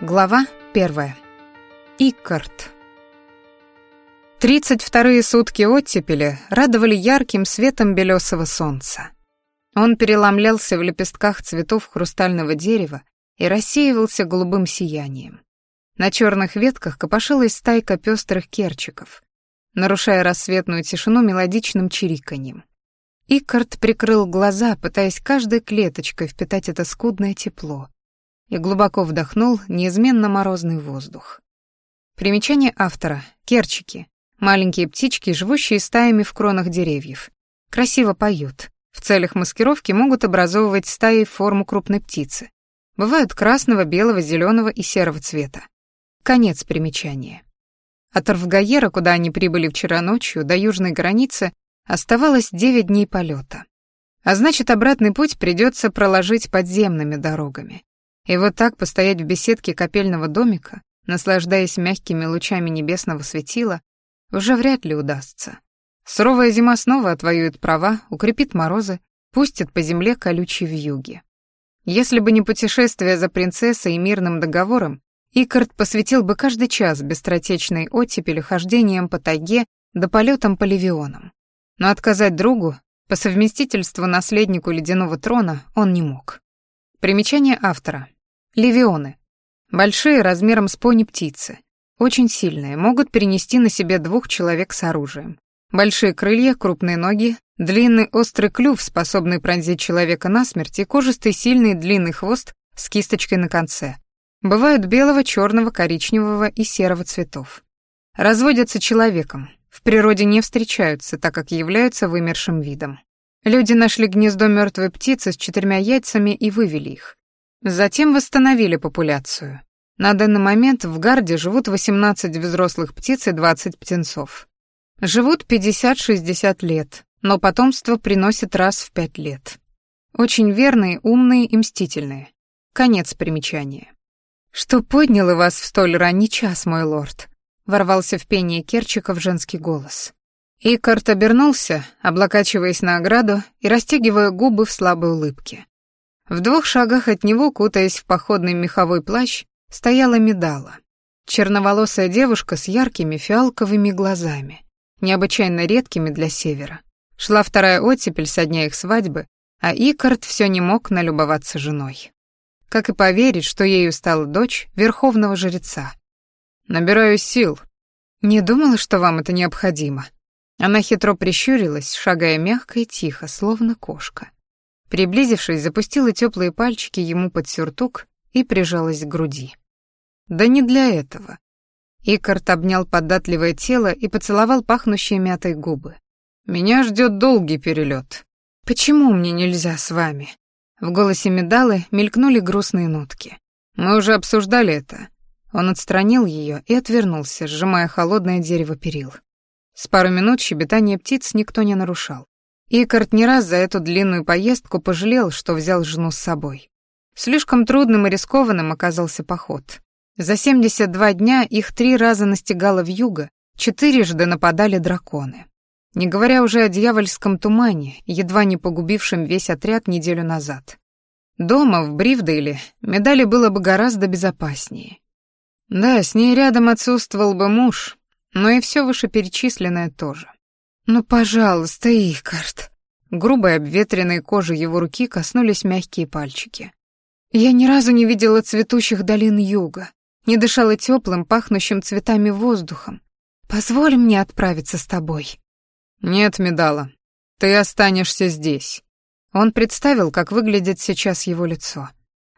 Глава первая. Иккарт. Тридцать вторые сутки оттепели радовали ярким светом белесого солнца. Он переломлялся в лепестках цветов хрустального дерева и рассеивался голубым сиянием. На черных ветках копошилась стайка пестрых керчиков, нарушая рассветную тишину мелодичным чириканьем. Иккарт прикрыл глаза, пытаясь каждой клеточкой впитать это скудное тепло, и глубоко вдохнул неизменно морозный воздух. Примечание автора. Керчики. Маленькие птички, живущие стаями в кронах деревьев. Красиво поют. В целях маскировки могут образовывать стаи форму крупной птицы. Бывают красного, белого, зеленого и серого цвета. Конец примечания. От Арвгаера, куда они прибыли вчера ночью, до южной границы оставалось 9 дней полета. А значит, обратный путь придется проложить подземными дорогами. И вот так постоять в беседке капельного домика, наслаждаясь мягкими лучами небесного светила, уже вряд ли удастся. Суровая зима снова отвоюет права, укрепит морозы, пустит по земле колючие вьюги. Если бы не путешествие за принцессой и мирным договором, Икард посвятил бы каждый час быстротечной оттепели хождением по тайге да полетам по левионам. Но отказать другу, по совместительству наследнику ледяного трона, он не мог. Примечание автора. Левионы. Большие размером с пони птицы. Очень сильные, могут перенести на себе двух человек с оружием. Большие крылья, крупные ноги, длинный острый клюв, способный пронзить человека насмерть, и кожистый сильный длинный хвост с кисточкой на конце. Бывают белого, черного, коричневого и серого цветов. Разводятся человеком. В природе не встречаются, так как являются вымершим видом. Люди нашли гнездо мертвой птицы с четырьмя яйцами и вывели их. Затем восстановили популяцию. На данный момент в Гарде живут 18 взрослых птиц и 20 птенцов. Живут 50-60 лет, но потомство приносит раз в 5 лет. Очень верные, умные и мстительные. Конец примечания. «Что подняло вас в столь ранний час, мой лорд?» — ворвался в пение Керчиков женский голос. Икарт обернулся, облокачиваясь на ограду и растягивая губы в слабой улыбке. В двух шагах от него, кутаясь в походный меховой плащ, стояла Медала. Черноволосая девушка с яркими фиалковыми глазами, необычайно редкими для севера. Шла вторая оттепель со дня их свадьбы, а Икард все не мог налюбоваться женой. Как и поверить, что ею стала дочь верховного жреца. «Набираюсь сил». «Не думала, что вам это необходимо». Она хитро прищурилась, шагая мягко и тихо, словно кошка. Приблизившись, запустила теплые пальчики ему под сюртук и прижалась к груди. Да не для этого. Икарт обнял податливое тело и поцеловал пахнущие мятой губы. «Меня ждет долгий перелет. Почему мне нельзя с вами?» В голосе Медалы мелькнули грустные нотки. «Мы уже обсуждали это». Он отстранил ее и отвернулся, сжимая холодное дерево перил. С пару минут щебетание птиц никто не нарушал. Икард не раз за эту длинную поездку пожалел, что взял жену с собой. Слишком трудным и рискованным оказался поход. За 72 дня их три раза настигало вьюга, четырежды нападали драконы. Не говоря уже о дьявольском тумане, едва не погубившем весь отряд неделю назад. Дома, в Бривдейле, медали было бы гораздо безопаснее. Да, с ней рядом отсутствовал бы муж, но и все вышеперечисленное тоже. «Ну, пожалуйста, Икард». Грубой обветренной кожи его руки коснулись мягкие пальчики. «Я ни разу не видела цветущих долин юга, не дышала теплым, пахнущим цветами воздухом. Позволь мне отправиться с тобой». «Нет, Медала, ты останешься здесь». Он представил, как выглядит сейчас его лицо.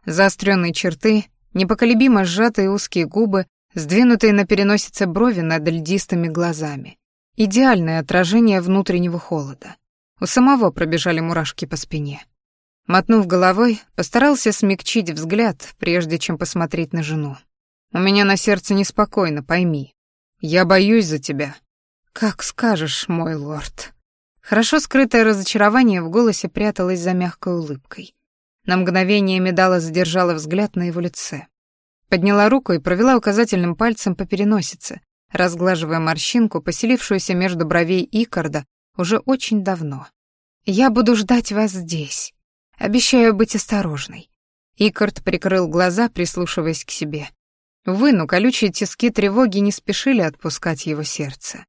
Заостренные черты, непоколебимо сжатые узкие губы, сдвинутые на переносице брови над льдистыми глазами. Идеальное отражение внутреннего холода. У самого пробежали мурашки по спине. Мотнув головой, постарался смягчить взгляд, прежде чем посмотреть на жену. «У меня на сердце неспокойно, пойми. Я боюсь за тебя». «Как скажешь, мой лорд». Хорошо скрытое разочарование в голосе пряталось за мягкой улыбкой. На мгновение Медала задержала взгляд на его лице. Подняла руку и провела указательным пальцем по переносице, разглаживая морщинку, поселившуюся между бровей Икарда уже очень давно. «Я буду ждать вас здесь. Обещаю быть осторожной». Икард прикрыл глаза, прислушиваясь к себе. Увы, но колючие тиски тревоги не спешили отпускать его сердце.